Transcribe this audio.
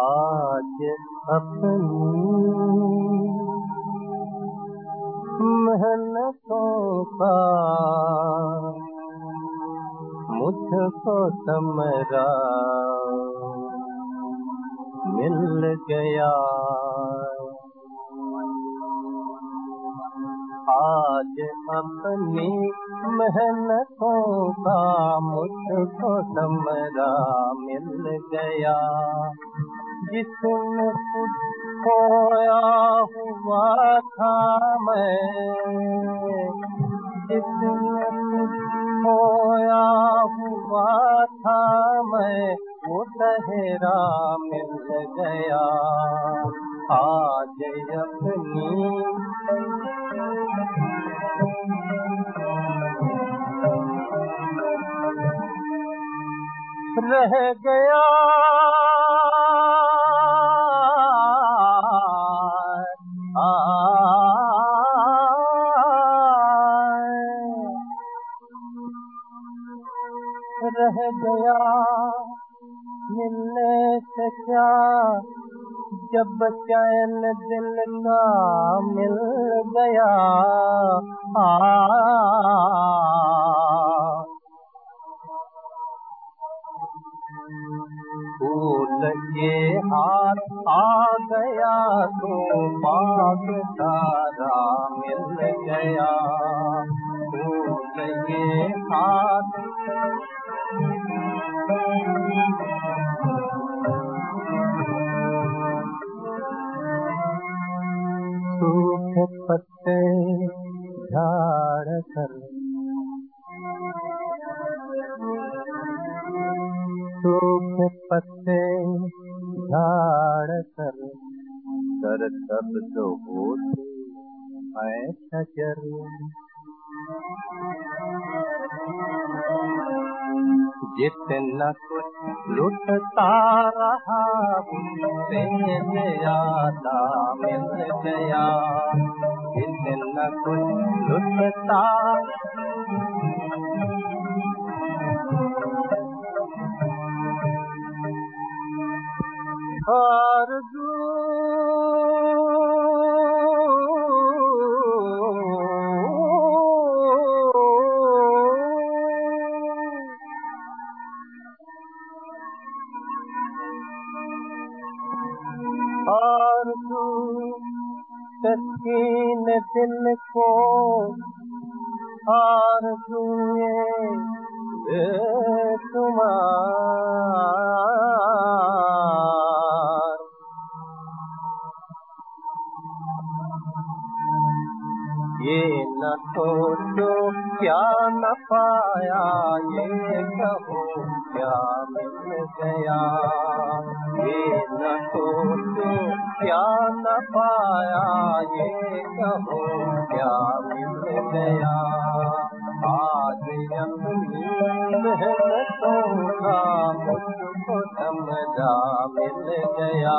आज अपनी मेहनतों का मुझको समरा। मिल गया आज अपनी मेहनतों का मुझको समरा मिल गया जिसने कुछ खोया हुआ था मैं जिसमें कुछ खोया हुआ था मैं वो टहरा मिल गया आज अपनी रह गया रह गया। मिलने से क्या? जब चैन दिल का मिल गया। आ। हाथ आ गया तो बाग सूखे पत्ते झाड़ कर। सूखे पत्ते झाड़ कर। कर तब तो होती है शजर कुछ लुटता रहा उससे ज्यादा मिल गया जितना कुछ लुटता आरज़ू तस्कीन दिल बेशुमार ये न सोचो क्या न पाया ये कहो क्या मिल गया। ये न समझा मिल गया